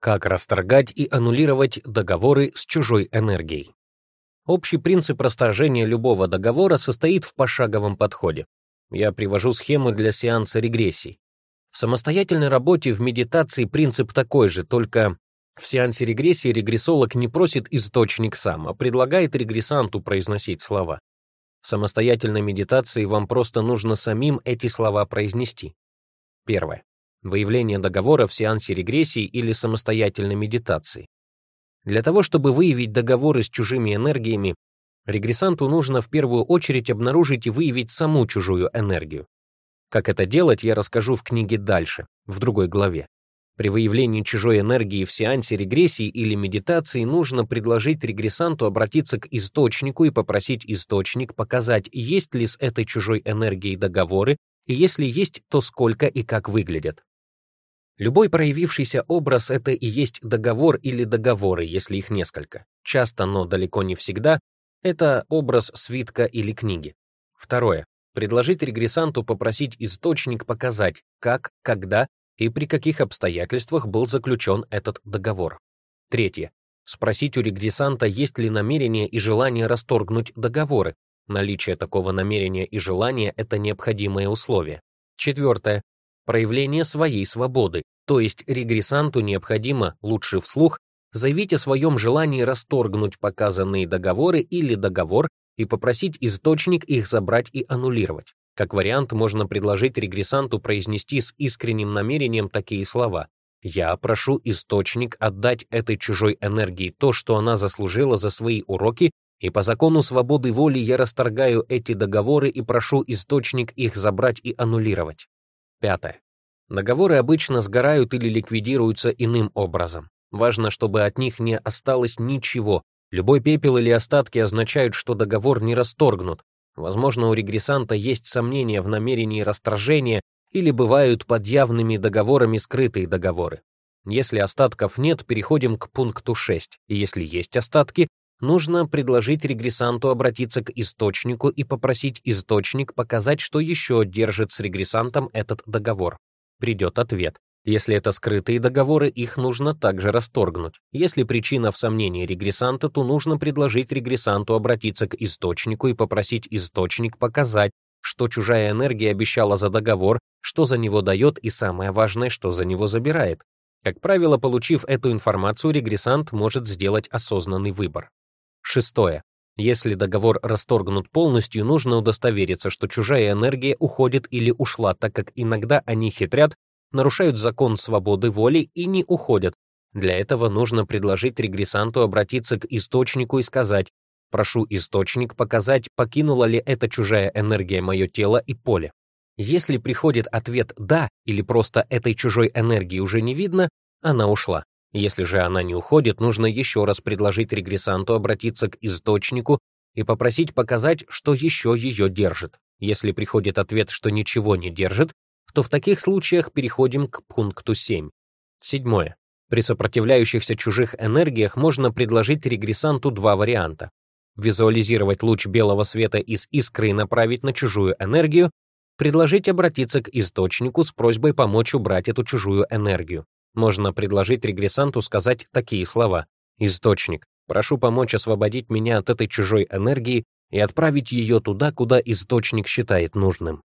Как расторгать и аннулировать договоры с чужой энергией. Общий принцип расторжения любого договора состоит в пошаговом подходе. Я привожу схему для сеанса регрессий. В самостоятельной работе в медитации принцип такой же, только в сеансе регрессии регрессолог не просит источник сам, а предлагает регрессанту произносить слова. В самостоятельной медитации вам просто нужно самим эти слова произнести. Первое выявление договора в сеансе регрессии или самостоятельной медитации. Для того, чтобы выявить договоры с чужими энергиями, регрессанту нужно в первую очередь обнаружить и выявить саму чужую энергию. Как это делать, я расскажу в книге дальше, в другой главе. При выявлении чужой энергии в сеансе регрессии или медитации нужно предложить регрессанту обратиться к источнику и попросить источник показать, есть ли с этой чужой энергией договоры, и если есть, то сколько и как выглядят. Любой проявившийся образ — это и есть договор или договоры, если их несколько. Часто, но далеко не всегда, это образ свитка или книги. Второе. Предложить регрессанту попросить источник показать, как, когда и при каких обстоятельствах был заключен этот договор. Третье. Спросить у регрессанта, есть ли намерение и желание расторгнуть договоры. Наличие такого намерения и желания — это необходимое условие. Четвертое. Проявление своей свободы, то есть регрессанту необходимо, лучше вслух, заявить о своем желании расторгнуть показанные договоры или договор и попросить источник их забрать и аннулировать. Как вариант, можно предложить регрессанту произнести с искренним намерением такие слова. «Я прошу источник отдать этой чужой энергии то, что она заслужила за свои уроки, и по закону свободы воли я расторгаю эти договоры и прошу источник их забрать и аннулировать». Пятое. Договоры обычно сгорают или ликвидируются иным образом. Важно, чтобы от них не осталось ничего. Любой пепел или остатки означают, что договор не расторгнут. Возможно, у регрессанта есть сомнения в намерении расторжения или бывают под явными договорами скрытые договоры. Если остатков нет, переходим к пункту 6. И если есть остатки, нужно предложить регрессанту обратиться к источнику и попросить источник показать, что еще держит с регрессантом этот договор придет ответ. Если это скрытые договоры, их нужно также расторгнуть. Если причина в сомнении регрессанта, то нужно предложить регрессанту обратиться к источнику и попросить источник показать, что чужая энергия обещала за договор, что за него дает и самое важное, что за него забирает. Как правило, получив эту информацию, регрессант может сделать осознанный выбор. Шестое. Если договор расторгнут полностью, нужно удостовериться, что чужая энергия уходит или ушла, так как иногда они хитрят, нарушают закон свободы воли и не уходят. Для этого нужно предложить регрессанту обратиться к источнику и сказать «Прошу источник показать, покинула ли эта чужая энергия мое тело и поле». Если приходит ответ «да» или просто этой чужой энергии уже не видно, она ушла. Если же она не уходит, нужно еще раз предложить регрессанту обратиться к источнику и попросить показать, что еще ее держит. Если приходит ответ, что ничего не держит, то в таких случаях переходим к пункту 7. Седьмое. При сопротивляющихся чужих энергиях можно предложить регрессанту два варианта. Визуализировать луч белого света из искры и направить на чужую энергию, предложить обратиться к источнику с просьбой помочь убрать эту чужую энергию. Можно предложить регрессанту сказать такие слова. «Источник, прошу помочь освободить меня от этой чужой энергии и отправить ее туда, куда источник считает нужным».